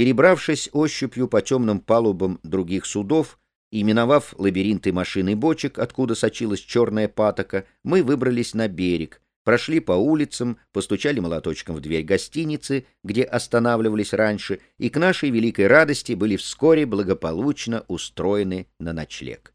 Перебравшись ощупью по темным палубам других судов и миновав лабиринты машин и бочек, откуда сочилась черная патока, мы выбрались на берег, прошли по улицам, постучали молоточком в дверь гостиницы, где останавливались раньше, и к нашей великой радости были вскоре благополучно устроены на ночлег.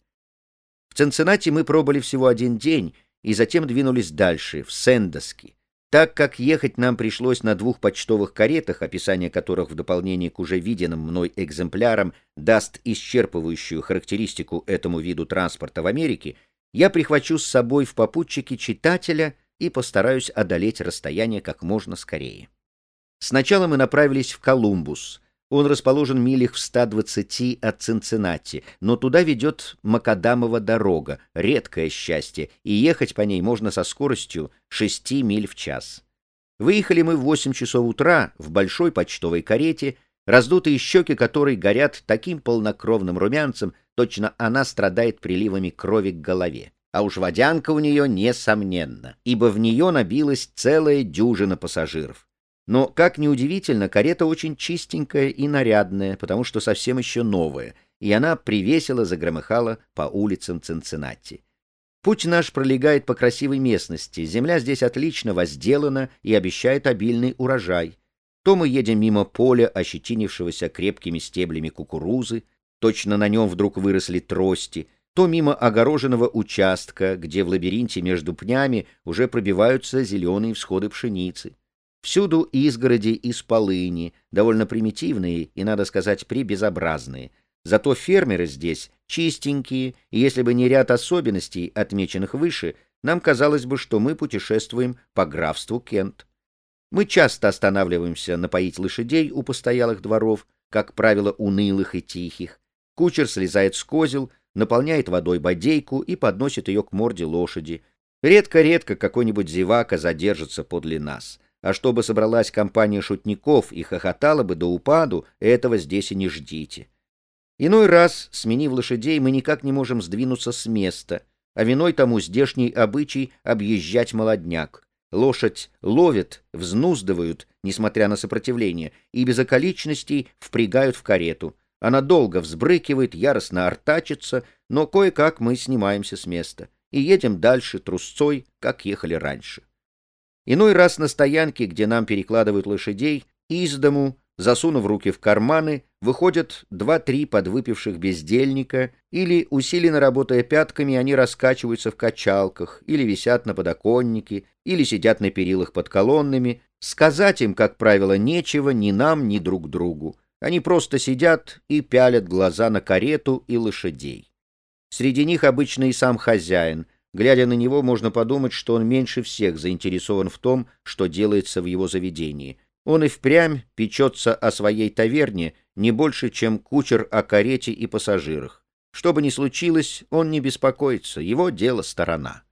В Цинциннати мы пробыли всего один день и затем двинулись дальше, в Сендоски. Так как ехать нам пришлось на двух почтовых каретах, описание которых в дополнение к уже виденным мной экземплярам даст исчерпывающую характеристику этому виду транспорта в Америке, я прихвачу с собой в попутчике читателя и постараюсь одолеть расстояние как можно скорее. Сначала мы направились в Колумбус. Он расположен милях в 120 от Цинциннати, но туда ведет Макадамова дорога, редкое счастье, и ехать по ней можно со скоростью 6 миль в час. Выехали мы в 8 часов утра в большой почтовой карете, раздутые щеки которой горят таким полнокровным румянцем, точно она страдает приливами крови к голове а уж водянка у нее несомненно, ибо в нее набилась целая дюжина пассажиров. Но, как ни удивительно, карета очень чистенькая и нарядная, потому что совсем еще новая, и она привесело загромыхала по улицам Цинциннати. Путь наш пролегает по красивой местности, земля здесь отлично возделана и обещает обильный урожай. То мы едем мимо поля, ощетинившегося крепкими стеблями кукурузы, точно на нем вдруг выросли трости — то мимо огороженного участка, где в лабиринте между пнями уже пробиваются зеленые всходы пшеницы. Всюду изгороди из полыни, довольно примитивные и, надо сказать, прибезобразные. Зато фермеры здесь чистенькие, и если бы не ряд особенностей, отмеченных выше, нам казалось бы, что мы путешествуем по графству Кент. Мы часто останавливаемся напоить лошадей у постоялых дворов, как правило, унылых и тихих. Кучер слезает с козел, наполняет водой бодейку и подносит ее к морде лошади. Редко-редко какой-нибудь зевака задержится подле нас. А чтобы собралась компания шутников и хохотала бы до упаду, этого здесь и не ждите. Иной раз, сменив лошадей, мы никак не можем сдвинуться с места, а виной тому здешний обычай объезжать молодняк. Лошадь ловят, взнуздывают, несмотря на сопротивление, и без околичностей впрягают в карету — она долго взбрыкивает, яростно артачится, но кое-как мы снимаемся с места и едем дальше трусцой, как ехали раньше. Иной раз на стоянке, где нам перекладывают лошадей, из дому, засунув руки в карманы, выходят два-три подвыпивших бездельника, или, усиленно работая пятками, они раскачиваются в качалках, или висят на подоконнике, или сидят на перилах под колоннами. Сказать им, как правило, нечего ни нам, ни друг другу. Они просто сидят и пялят глаза на карету и лошадей. Среди них обычно и сам хозяин. Глядя на него, можно подумать, что он меньше всех заинтересован в том, что делается в его заведении. Он и впрямь печется о своей таверне не больше, чем кучер о карете и пассажирах. Что бы ни случилось, он не беспокоится, его дело сторона.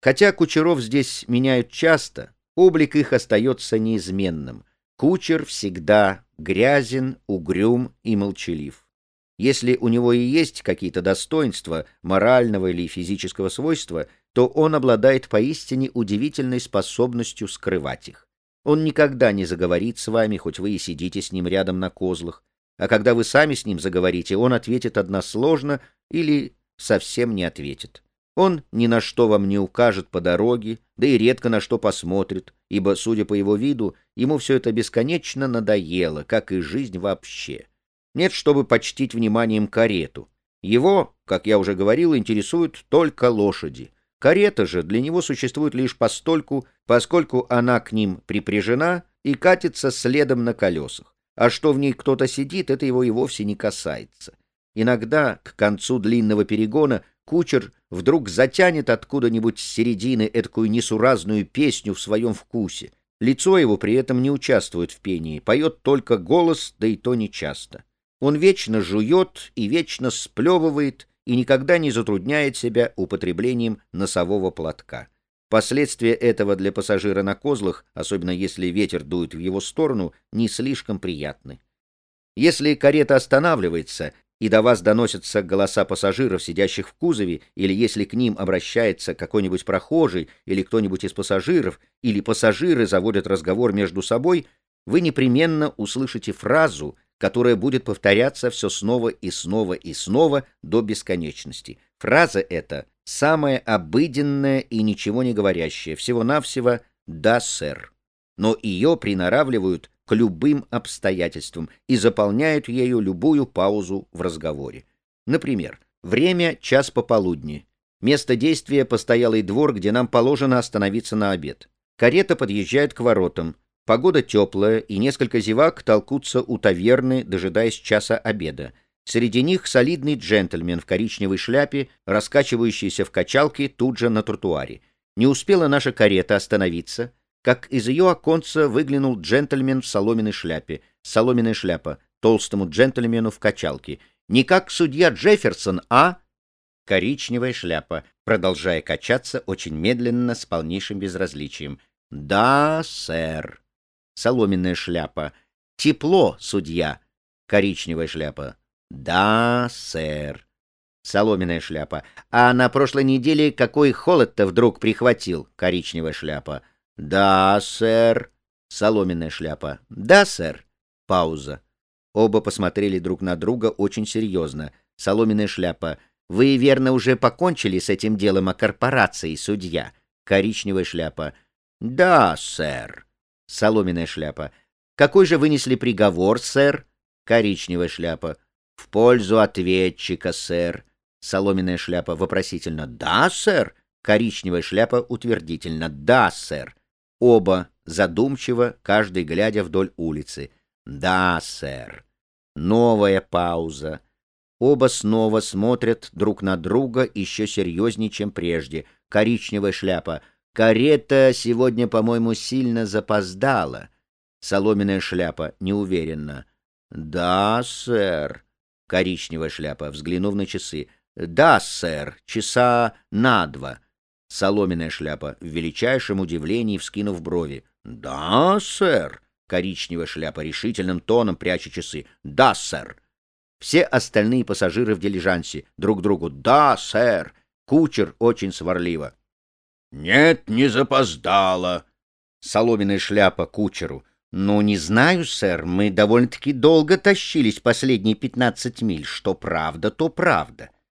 Хотя кучеров здесь меняют часто, облик их остается неизменным. Кучер всегда грязен, угрюм и молчалив. Если у него и есть какие-то достоинства морального или физического свойства, то он обладает поистине удивительной способностью скрывать их. Он никогда не заговорит с вами, хоть вы и сидите с ним рядом на козлах, а когда вы сами с ним заговорите, он ответит односложно или совсем не ответит. Он ни на что вам не укажет по дороге, да и редко на что посмотрит, ибо, судя по его виду, ему все это бесконечно надоело, как и жизнь вообще. Нет, чтобы почтить вниманием карету. Его, как я уже говорил, интересуют только лошади. Карета же для него существует лишь постольку, поскольку она к ним припряжена и катится следом на колесах. А что в ней кто-то сидит, это его и вовсе не касается. Иногда, к концу длинного перегона, кучер вдруг затянет откуда-нибудь с середины эткую несуразную песню в своем вкусе. Лицо его при этом не участвует в пении, поет только голос, да и то нечасто. Он вечно жует и вечно сплевывает и никогда не затрудняет себя употреблением носового платка. Последствия этого для пассажира на козлах, особенно если ветер дует в его сторону, не слишком приятны. Если карета останавливается, и до вас доносятся голоса пассажиров, сидящих в кузове, или если к ним обращается какой-нибудь прохожий или кто-нибудь из пассажиров, или пассажиры заводят разговор между собой, вы непременно услышите фразу, которая будет повторяться все снова и снова и снова до бесконечности. Фраза эта самая обыденная и ничего не говорящая, всего-навсего «да, сэр». Но ее приноравливают к любым обстоятельствам и заполняют ею любую паузу в разговоре. Например, время — час пополудни. Место действия — постоялый двор, где нам положено остановиться на обед. Карета подъезжает к воротам. Погода теплая, и несколько зевак толкутся у таверны, дожидаясь часа обеда. Среди них солидный джентльмен в коричневой шляпе, раскачивающийся в качалке тут же на тротуаре. Не успела наша карета остановиться, как из ее оконца выглянул джентльмен в соломенной шляпе. Соломенная шляпа толстому джентльмену в качалке. Не как судья Джефферсон, а... Коричневая шляпа, продолжая качаться очень медленно, с полнейшим безразличием. «Да, сэр». Соломенная шляпа. «Тепло, судья». Коричневая шляпа. «Да, сэр». Соломенная шляпа. «А на прошлой неделе какой холод-то вдруг прихватил?» Коричневая шляпа. «Да, сэр». Соломенная шляпа. «Да, сэр». Пауза. Оба посмотрели друг на друга очень серьезно. Соломенная шляпа. «Вы, верно, уже покончили с этим делом о корпорации, судья?» Коричневая шляпа. «Да, сэр». Соломенная шляпа. «Какой же вынесли приговор, сэр?» Коричневая шляпа. «В пользу ответчика, сэр». Соломенная шляпа вопросительно. «Да, сэр». Коричневая шляпа утвердительно. «Да, сэр». Оба задумчиво, каждый глядя вдоль улицы. «Да, сэр». Новая пауза. Оба снова смотрят друг на друга еще серьезнее, чем прежде. Коричневая шляпа. «Карета сегодня, по-моему, сильно запоздала». Соломенная шляпа неуверенно. «Да, сэр». Коричневая шляпа, взглянув на часы. «Да, сэр, часа на два». Соломенная шляпа, в величайшем удивлении вскинув брови. «Да, сэр». Коричневая шляпа решительным тоном пряча часы. «Да, сэр». Все остальные пассажиры в дилижансе друг другу. «Да, сэр». Кучер очень сварливо. «Нет, не запоздала». Соломенная шляпа кучеру. «Ну, не знаю, сэр, мы довольно-таки долго тащились последние пятнадцать миль. Что правда, то правда».